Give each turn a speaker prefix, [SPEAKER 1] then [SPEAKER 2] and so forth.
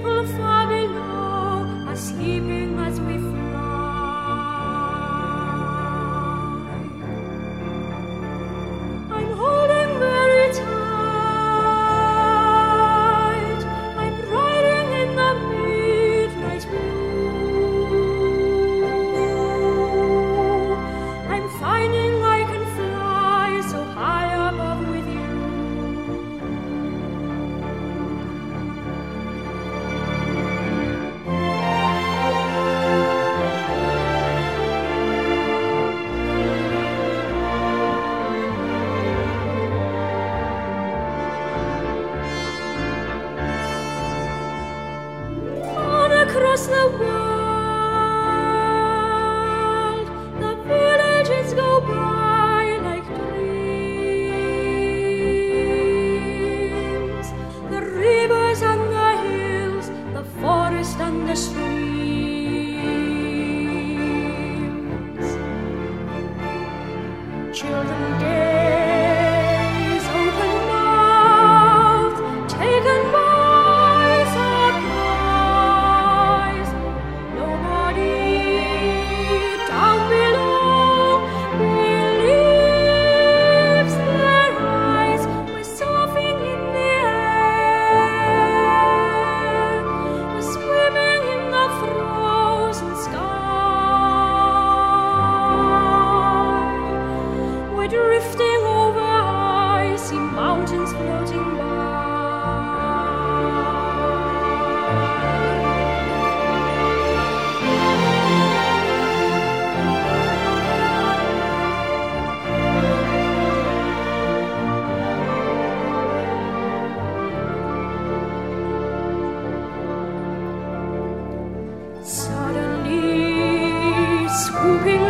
[SPEAKER 1] people find the world. Swooping